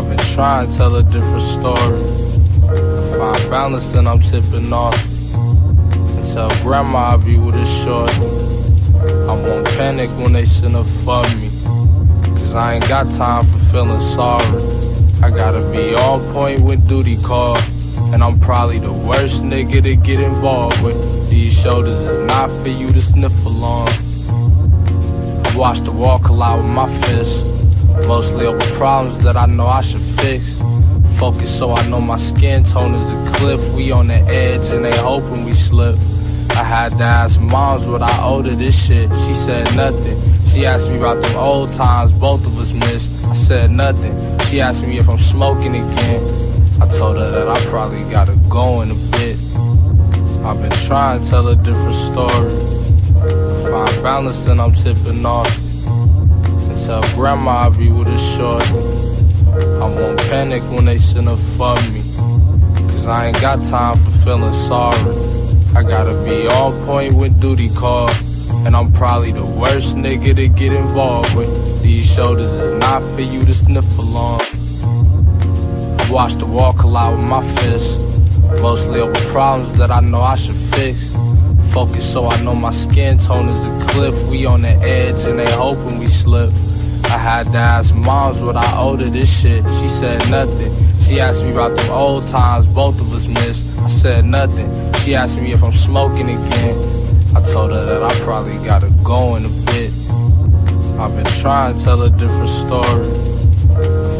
I've been trying to tell a different story. I find balance and I'm tipping off. And tell grandma I'll be with a short. I won't panic when they send a for me. Cause I ain't got time for feeling sorry. I gotta be on point when duty call. And I'm probably the worst nigga to get involved with. These shoulders is not for you to sniff along. I watch the wall collide with my fists. Mostly over problems that I know I should fix. Focus so I know my skin tone is a cliff. We on the edge and they hoping we slip. I had to ask moms what I owe to this shit. She said nothing. She asked me about them old times both of us missed. I said nothing. She asked me if I'm smoking again. I told her that I probably gotta go in a bit. I've been trying to tell a different story. Find balance and I'm tipping off. Tell grandma I'll be with a short. I won't panic when they send a for me. Cause I ain't got time for feeling sorry. I gotta be on point when duty call. And I'm probably the worst nigga to get involved with. These shoulders is not for you to sniff along. I watch the wall collide with my fist. Mostly over problems that I know I should fix. Focus so I know my skin tone is a cliff. We on the edge and they hoping we slip. I had to ask moms what I owed to this shit. She said nothing. She asked me about them old times both of us missed. I said nothing. She asked me if I'm smoking again. I told her that I probably gotta go in a bit. I've been trying to tell a different story.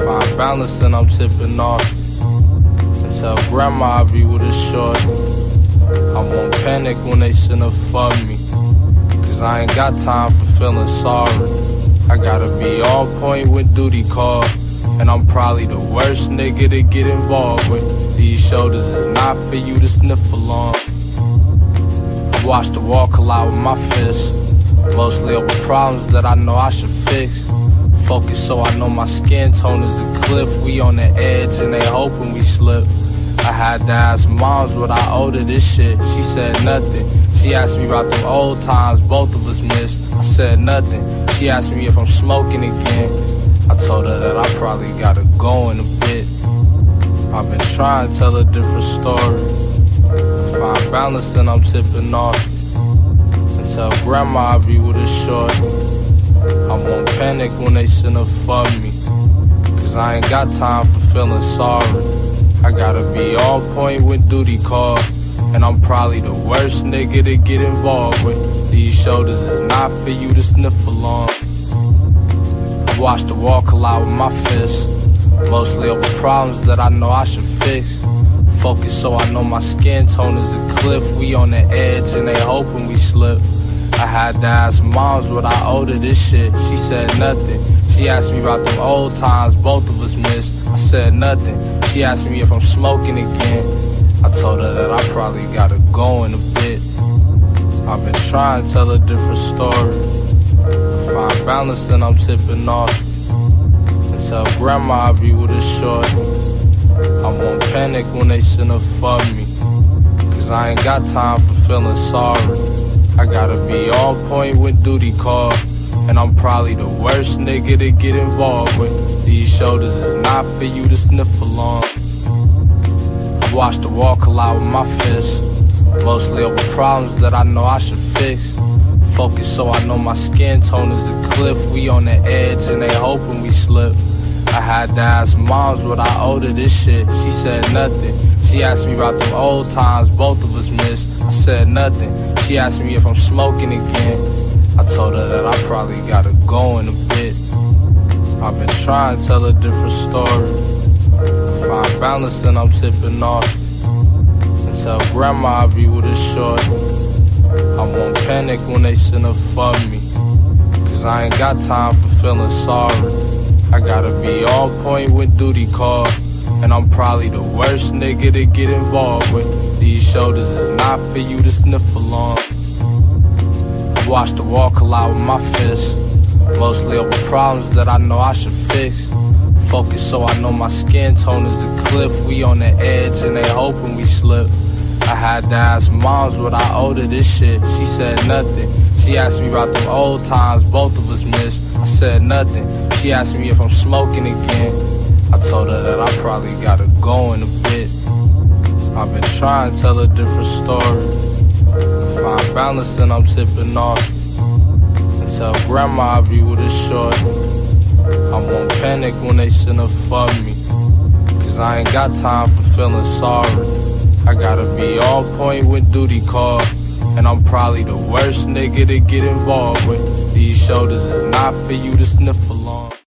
Find balance and I'm tipping off. And tell grandma I'll be with a short. I won't panic when they send a for me. Cause I ain't got time for feeling sorry. I gotta be on point when duty call. And I'm probably the worst nigga to get involved with. These shoulders is not for you to sniff along. I watch the wall collide with my fists. Mostly over problems that I know I should fix. Focus so I know my skin tone is a cliff. We on the edge and they hoping we slip. I had to ask moms what I owe to this shit. She said nothing. She asked me about the old times both of us missed. I said nothing. She asked me if I'm smoking again. I told her that I probably gotta go in a bit. I've been trying to tell a different story. Find balance and I'm tipping off. And tell grandma I'll be with a short. I won't panic when they send a for me. Cause I ain't got time for feeling sorry. I gotta be on point when duty call. And I'm probably the worst nigga to get involved with. These shoulders is not for you to sniff along. I watch the wall collide with my fists. Mostly over problems that I know I should fix. Focus so I know my skin tone is a cliff. We on the edge and they hoping we slip. I had to ask moms what I owe to this shit. She said nothing. She asked me about them old times both of us missed. I said nothing. She asked me if I'm smoking again. I told her that I probably gotta go in a bit. I've been trying to tell a different story. Find balance and I'm tipping off. And tell grandma I'll be with a short. I won't panic when they send a for me. Cause I ain't got time for feeling sorry. I gotta be on point when duty call. And I'm probably the worst nigga to get involved with. These shoulders is not for you to sniff along. I watch the wall collide with my fists. Mostly over problems that I know I should fix. Focus so I know my skin tone is a cliff. We on the edge and they hoping we slip. I had to ask moms what I owe to this shit. She said nothing. She asked me about them old times both of us missed. I said nothing. She asked me if I'm smoking again. I told her that I probably gotta go in a bit. I've been trying to tell a different story. Find balance and I'm tipping off. Tell grandma I'll be with a short. I won't panic when they send a for me. Cause I ain't got time for feeling sorry. I gotta be on point when duty call. And I'm probably the worst nigga to get involved with. These shoulders is not for you to sniff along. I watch the wall collide with my fists. Mostly over problems that I know I should fix. Focus so I know my skin tone is a cliff. We on the edge and they hoping we slip. I had to ask moms what I owe to this shit. She said nothing. She asked me about them old times both of us missed. I said nothing. She asked me if I'm smoking again. I told her that I probably gotta go in a bit. I've been trying to tell a different story. Find balance and I'm tipping off. And tell grandma I'll be with a short. I won't panic when they send a for me. Cause I ain't got time for feeling sorry. I gotta be on point when duty call. And I'm probably the worst nigga to get involved with. These shoulders is not for you to sniff along.